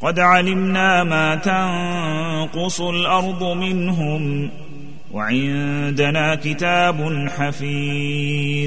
قد علمنا ما تنقص الأرض منهم وعندنا كتاب حفيظ.